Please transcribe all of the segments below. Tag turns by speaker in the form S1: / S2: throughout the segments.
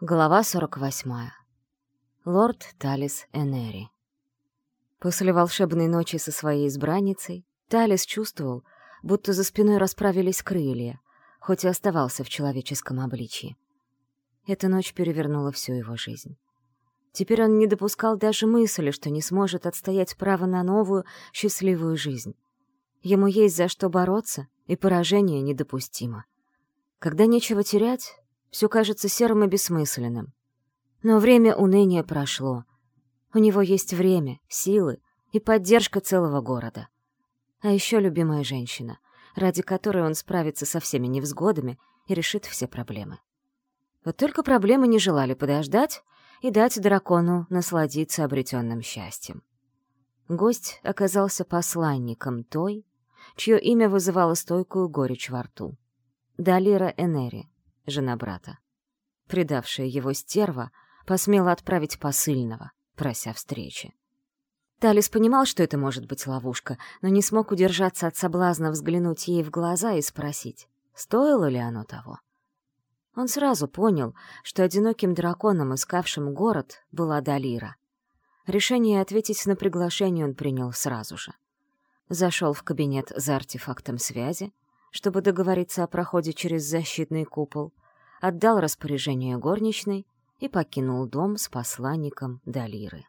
S1: Глава 48. Лорд Талис Энери. После волшебной ночи со своей избранницей Талис чувствовал, будто за спиной расправились крылья, хоть и оставался в человеческом обличье. Эта ночь перевернула всю его жизнь. Теперь он не допускал даже мысли, что не сможет отстоять право на новую, счастливую жизнь. Ему есть за что бороться, и поражение недопустимо. Когда нечего терять, все кажется серым и бессмысленным. Но время уныния прошло. У него есть время, силы и поддержка целого города. А еще любимая женщина, ради которой он справится со всеми невзгодами и решит все проблемы. Вот только проблемы не желали подождать и дать дракону насладиться обретенным счастьем. Гость оказался посланником той, чье имя вызывало стойкую горечь во рту. Далира Энери, жена брата. Предавшая его стерва посмела отправить посыльного, прося встречи. Талис понимал, что это может быть ловушка, но не смог удержаться от соблазна взглянуть ей в глаза и спросить, стоило ли оно того. Он сразу понял, что одиноким драконом, искавшим город, была Далира. Решение ответить на приглашение он принял сразу же. Зашел в кабинет за артефактом связи, чтобы договориться о проходе через защитный купол, отдал распоряжение горничной и покинул дом с посланником Далиры.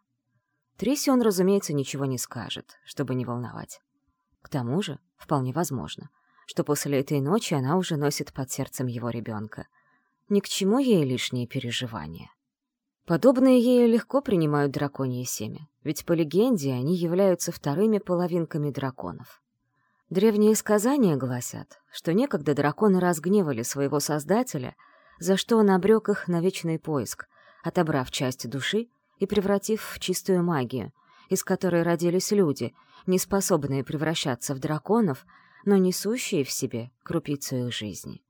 S1: Трисе он, разумеется, ничего не скажет, чтобы не волновать. К тому же, вполне возможно, что после этой ночи она уже носит под сердцем его ребенка. Ни к чему ей лишние переживания. Подобные ею легко принимают драконье семя, ведь по легенде они являются вторыми половинками драконов. Древние сказания гласят, что некогда драконы разгневали своего создателя, за что он обрек их на вечный поиск, отобрав часть души и превратив в чистую магию, из которой родились люди, не способные превращаться в драконов, но несущие в себе крупицу их жизни.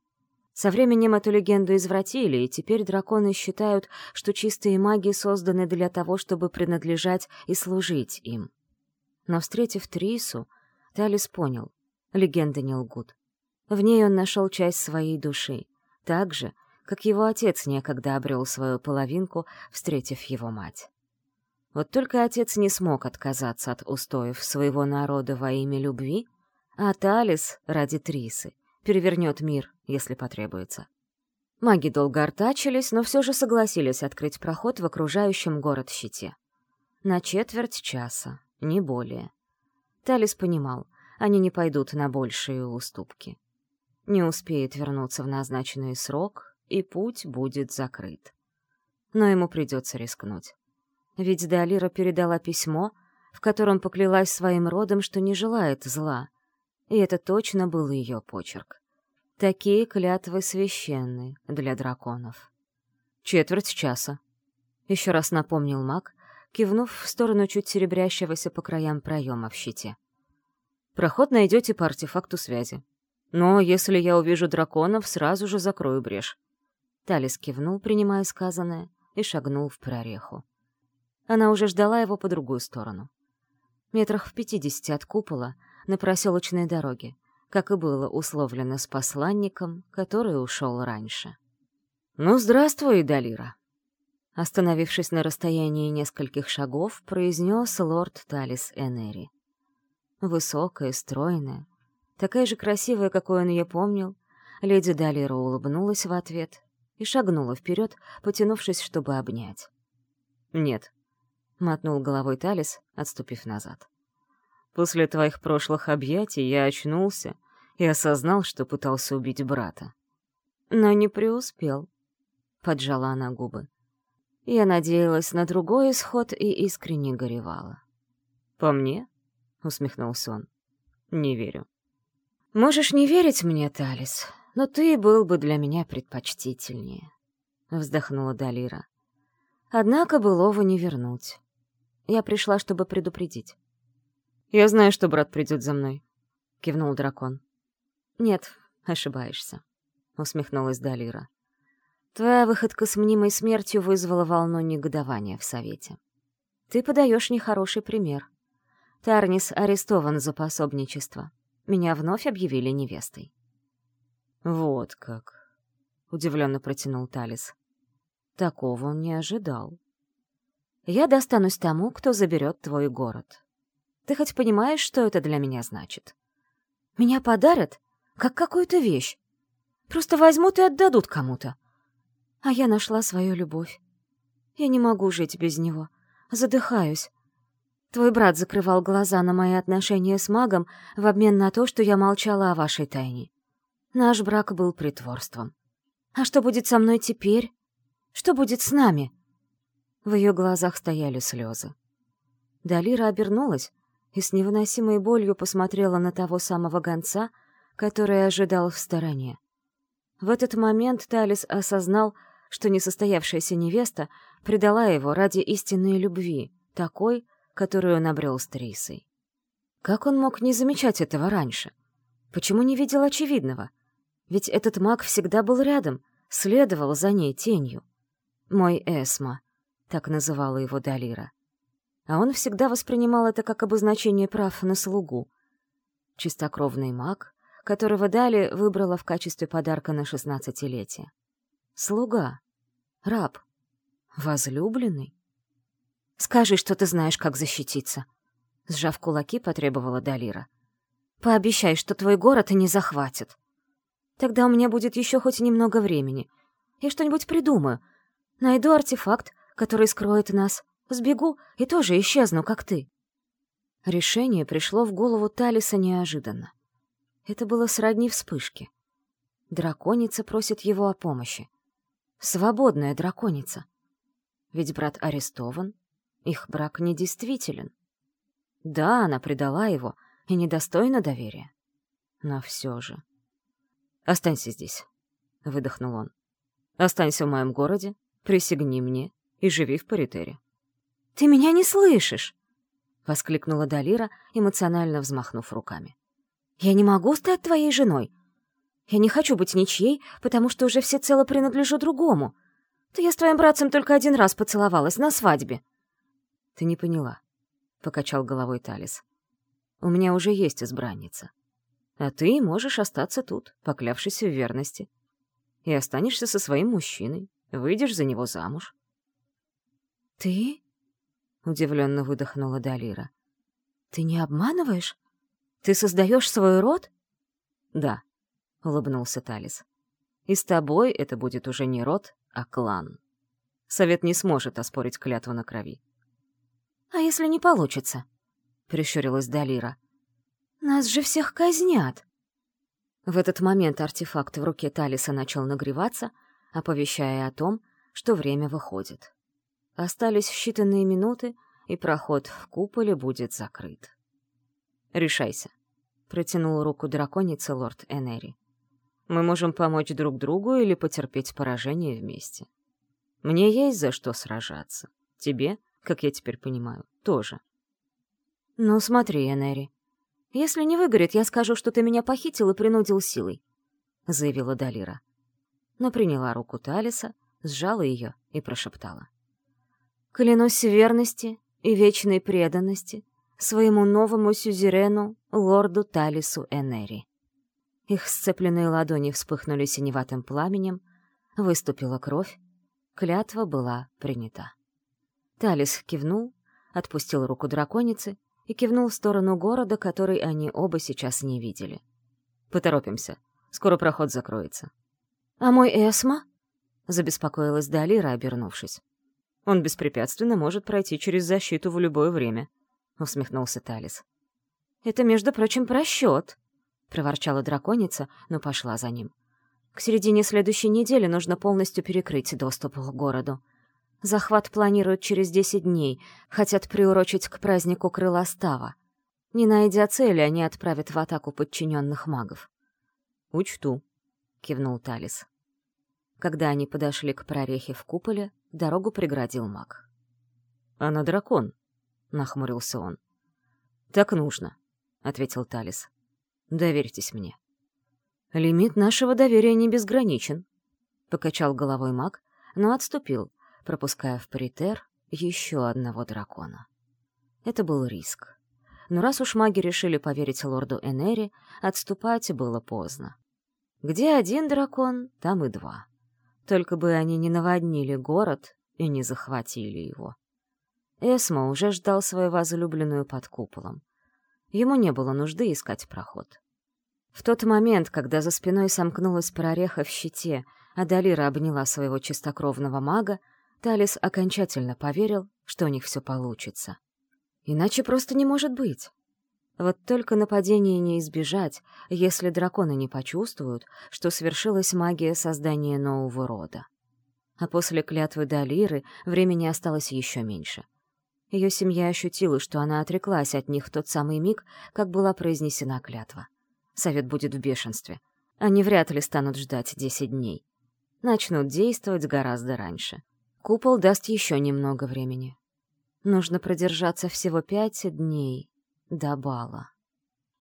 S1: Со временем эту легенду извратили, и теперь драконы считают, что чистые маги созданы для того, чтобы принадлежать и служить им. Но, встретив Трису, Талис понял, легенды не лгут. В ней он нашел часть своей души, так же, как его отец некогда обрел свою половинку, встретив его мать. Вот только отец не смог отказаться от устоев своего народа во имя любви, а Талис ради Трисы перевернет мир, если потребуется. Маги долго артачились, но все же согласились открыть проход в окружающем город щите. На четверть часа, не более. Талис понимал, они не пойдут на большие уступки. Не успеет вернуться в назначенный срок, и путь будет закрыт. Но ему придется рискнуть. Ведь Далира передала письмо, в котором поклялась своим родом, что не желает зла, и это точно был ее почерк. Такие клятвы священны для драконов. Четверть часа. Еще раз напомнил маг, кивнув в сторону чуть серебрящегося по краям проема в щите. Проход найдете по артефакту связи. Но если я увижу драконов, сразу же закрою брешь. Талис кивнул, принимая сказанное, и шагнул в прореху. Она уже ждала его по другую сторону. Метрах в пятидесяти от купола, на проселочной дороге, как и было условлено с посланником, который ушел раньше. «Ну, здравствуй, Далира!» Остановившись на расстоянии нескольких шагов, произнес лорд Талис Энери. Высокая, стройная, такая же красивая, какой он ее помнил, леди Далира улыбнулась в ответ и шагнула вперед, потянувшись, чтобы обнять. «Нет», — мотнул головой Талис, отступив назад. «После твоих прошлых объятий я очнулся и осознал, что пытался убить брата. Но не преуспел», — поджала она губы. Я надеялась на другой исход и искренне горевала. «По мне?» — усмехнулся он. «Не верю». «Можешь не верить мне, Талис, но ты был бы для меня предпочтительнее», — вздохнула Далира. «Однако былого не вернуть. Я пришла, чтобы предупредить». «Я знаю, что брат придет за мной», — кивнул дракон. «Нет, ошибаешься», — усмехнулась Далира. «Твоя выходка с мнимой смертью вызвала волну негодования в Совете. Ты подаешь нехороший пример. Тарнис арестован за пособничество. Меня вновь объявили невестой. «Вот как!» — удивленно протянул Талис. Такого он не ожидал. «Я достанусь тому, кто заберет твой город. Ты хоть понимаешь, что это для меня значит? Меня подарят, как какую-то вещь. Просто возьмут и отдадут кому-то. А я нашла свою любовь. Я не могу жить без него. Задыхаюсь. Твой брат закрывал глаза на мои отношения с магом в обмен на то, что я молчала о вашей тайне. Наш брак был притворством. А что будет со мной теперь? Что будет с нами?» В ее глазах стояли слезы. Далира обернулась и с невыносимой болью посмотрела на того самого гонца, который ожидал в стороне. В этот момент Талис осознал, что несостоявшаяся невеста предала его ради истинной любви, такой, которую он обрел с Трисой. Как он мог не замечать этого раньше? Почему не видел очевидного? Ведь этот маг всегда был рядом, следовал за ней тенью. «Мой Эсма», — так называла его Далира. А он всегда воспринимал это как обозначение прав на слугу. Чистокровный маг, которого Дали выбрала в качестве подарка на шестнадцатилетие. Слуга. Раб. Возлюбленный. «Скажи, что ты знаешь, как защититься», — сжав кулаки, потребовала Далира. «Пообещай, что твой город и не захватят. Тогда у меня будет еще хоть немного времени. Я что-нибудь придумаю, Найду артефакт, который скроет нас, сбегу и тоже исчезну, как ты». Решение пришло в голову Талиса неожиданно. Это было сродни вспышке. Драконица просит его о помощи. Свободная драконица. Ведь брат арестован, их брак недействителен. Да, она предала его и недостойна доверия. Но все же... «Останься здесь», — выдохнул он. «Останься в моем городе Присягни мне и живи в Паритере». «Ты меня не слышишь!» — воскликнула Далира, эмоционально взмахнув руками. «Я не могу стать твоей женой. Я не хочу быть ничьей, потому что уже всецело принадлежу другому. Да я с твоим братцем только один раз поцеловалась на свадьбе». «Ты не поняла», — покачал головой Талис. «У меня уже есть избранница. А ты можешь остаться тут, поклявшись в верности. И останешься со своим мужчиной, Выйдешь за него замуж. «Ты?» — удивленно выдохнула Далира. «Ты не обманываешь? Ты создаешь свой род?» «Да», — улыбнулся Талис. «И с тобой это будет уже не род, а клан. Совет не сможет оспорить клятву на крови». «А если не получится?» — прищурилась Далира. «Нас же всех казнят!» В этот момент артефакт в руке Талиса начал нагреваться — оповещая о том, что время выходит. Остались считанные минуты, и проход в куполе будет закрыт. «Решайся», — протянул руку драконице лорд Энери. «Мы можем помочь друг другу или потерпеть поражение вместе. Мне есть за что сражаться. Тебе, как я теперь понимаю, тоже». «Ну смотри, Энери, если не выгорит, я скажу, что ты меня похитил и принудил силой», — заявила Далира но приняла руку Талиса, сжала ее и прошептала. «Клянусь верности и вечной преданности своему новому сюзерену, лорду Талису Энери». Их сцепленные ладони вспыхнули синеватым пламенем, выступила кровь, клятва была принята. Талис кивнул, отпустил руку драконицы и кивнул в сторону города, который они оба сейчас не видели. «Поторопимся, скоро проход закроется». «А мой Эсма?» — забеспокоилась Далира, обернувшись. «Он беспрепятственно может пройти через защиту в любое время», — усмехнулся Талис. «Это, между прочим, просчет», — проворчала драконица, но пошла за ним. «К середине следующей недели нужно полностью перекрыть доступ к городу. Захват планируют через десять дней, хотят приурочить к празднику Крылостава. Не найдя цели, они отправят в атаку подчиненных магов». «Учту», — кивнул Талис. Когда они подошли к прорехе в куполе, дорогу преградил маг. «Она дракон», — нахмурился он. «Так нужно», — ответил Талис. «Доверьтесь мне». «Лимит нашего доверия не безграничен», — покачал головой маг, но отступил, пропуская в притер еще одного дракона. Это был риск. Но раз уж маги решили поверить лорду Энери, отступать было поздно. Где один дракон, там и два. Только бы они не наводнили город и не захватили его. Эсмо уже ждал свою возлюбленную под куполом. Ему не было нужды искать проход. В тот момент, когда за спиной сомкнулась прореха в щите, а Далира обняла своего чистокровного мага, Талис окончательно поверил, что у них все получится. Иначе просто не может быть. Вот только нападения не избежать, если драконы не почувствуют, что свершилась магия создания нового рода. А после клятвы Далиры времени осталось еще меньше. Ее семья ощутила, что она отреклась от них в тот самый миг, как была произнесена клятва. Совет будет в бешенстве. Они вряд ли станут ждать десять дней. Начнут действовать гораздо раньше. Купол даст еще немного времени. Нужно продержаться всего пять дней до бала.